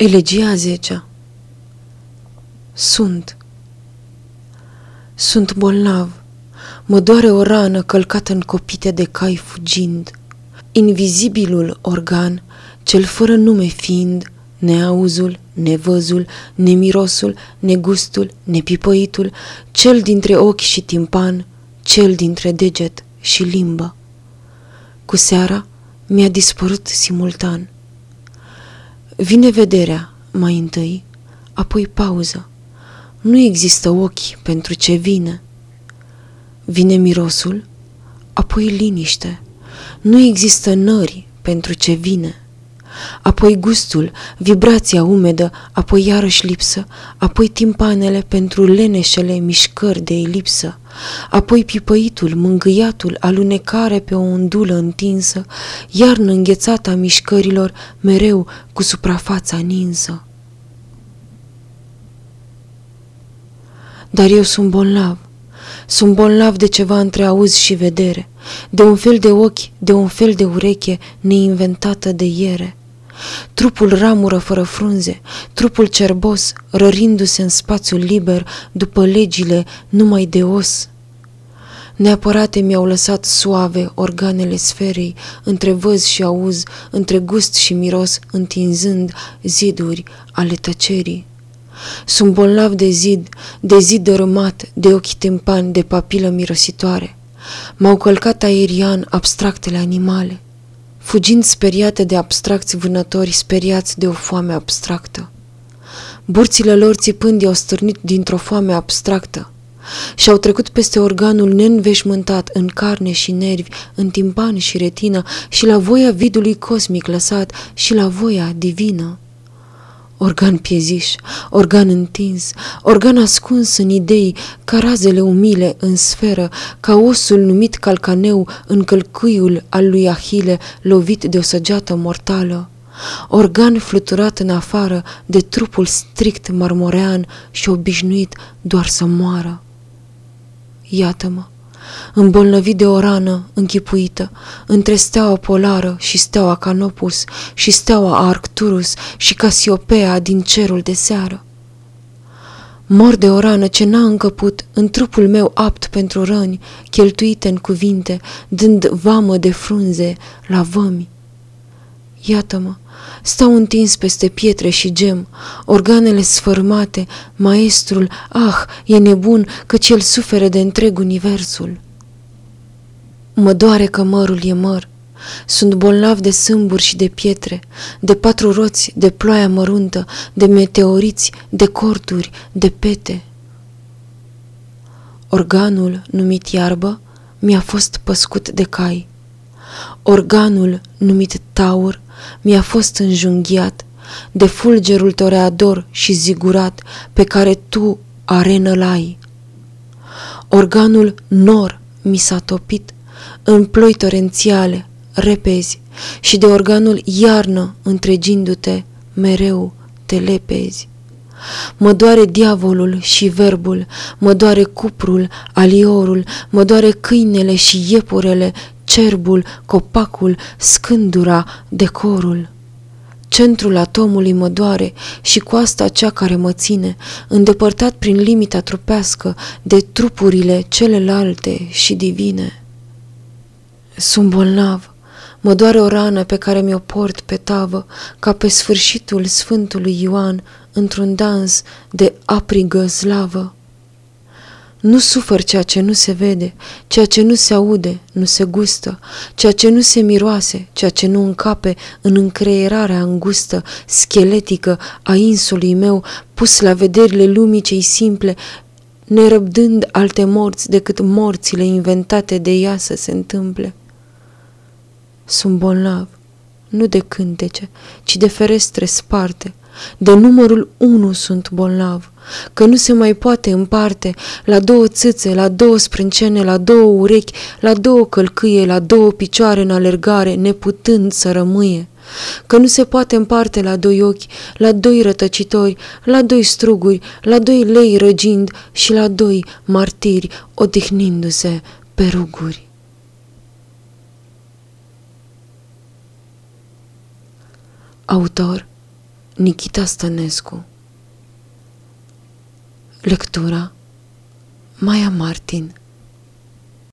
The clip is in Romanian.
Elegia 10 Sunt. Sunt bolnav. Mă doare o rană călcată în copite de cai fugind. Invizibilul organ, cel fără nume fiind Neauzul, nevăzul, nemirosul, negustul, nepipăitul Cel dintre ochi și timpan, cel dintre deget și limbă. Cu seara mi-a dispărut simultan Vine vederea mai întâi, apoi pauză. Nu există ochi pentru ce vine. Vine mirosul, apoi liniște. Nu există nări pentru ce vine. Apoi gustul, vibrația umedă, apoi iarăși lipsă, apoi timpanele pentru leneșele mișcări de elipsă, apoi pipăitul, mângâiatul, alunecare pe o undulă întinsă, iarnă înghețată a mișcărilor, mereu cu suprafața ninsă. Dar eu sunt bolnav, sunt bolnav de ceva între auz și vedere, de un fel de ochi, de un fel de ureche neinventată de iere. Trupul ramură fără frunze, trupul cerbos, rărindu-se în spațiul liber după legile numai de os. Neapărate mi-au lăsat suave organele sferei, între văz și auz, între gust și miros, întinzând ziduri ale tăcerii. Sunt bolnav de zid, de zid dărâmat, de ochi timpani, de papilă mirositoare. M-au călcat aerian abstractele animale fugind speriate de abstracți vânători speriați de o foame abstractă. Burțile lor țipând i-au stârnit dintr-o foame abstractă și au trecut peste organul neînveșmântat în carne și nervi, în timpan și retină și la voia vidului cosmic lăsat și la voia divină organ pieziș, organ întins, organ ascuns în idei, ca razele umile în sferă, ca osul numit calcaneu în călcâiul al lui Ahile lovit de o săgeată mortală. Organ fluturat în afară de trupul strict marmorean și obișnuit doar să moară. Iată-mă, îmbolnăvit de o rană închipuită, între steaua polară și steaua Canopus și steaua Arcturus și Casiopea din cerul de seară. Mor de o rană ce n-a încăput în trupul meu apt pentru răni, cheltuite în cuvinte, dând vamă de frunze la vămi. Iată-mă, stau întins peste pietre și gem, organele sfărmate, maestrul, ah, e nebun, căci el suferă de întreg universul. Mă doare că mărul e măr, sunt bolnav de sâmburi și de pietre, de patru roți, de ploaia măruntă, de meteoriți, de corturi, de pete. Organul numit iarbă mi-a fost păscut de cai. Organul numit taur mi-a fost înjunghiat de fulgerul toreador și zigurat pe care tu, arenă lai. Organul nor mi s-a topit în ploi torențiale, repezi, și de organul iarnă întregindu-te, mereu te lepezi. Mă doare diavolul și verbul, mă doare cuprul, aliorul, mă doare câinele și iepurele, cerbul, copacul, scândura, decorul. Centrul atomului mă doare și coasta cea care mă ține, îndepărtat prin limita trupească de trupurile celelalte și divine. Sunt bolnav, mă doare o rană pe care mi-o port pe tavă, ca pe sfârșitul Sfântului Ioan, într-un dans de aprigă slavă. Nu sufăr ceea ce nu se vede, ceea ce nu se aude, nu se gustă, ceea ce nu se miroase, ceea ce nu încape în încreierarea îngustă, scheletică a insului meu, pus la vederile lumii cei simple, nerăbdând alte morți decât morțile inventate de ea să se întâmple. Sunt bolnav, nu de cântece, ci de ferestre sparte, de numărul unu sunt bolnav, că nu se mai poate împarte la două țâțe, la două sprâncene, la două urechi, la două călcâie, la două picioare în alergare, neputând să rămâie că nu se poate împarte la doi ochi, la doi rătăcitori, la doi struguri, la doi lei răgind și la doi martiri odihnindu-se pe ruguri. Autor Nikita Stănescu. Lectura Maia Martin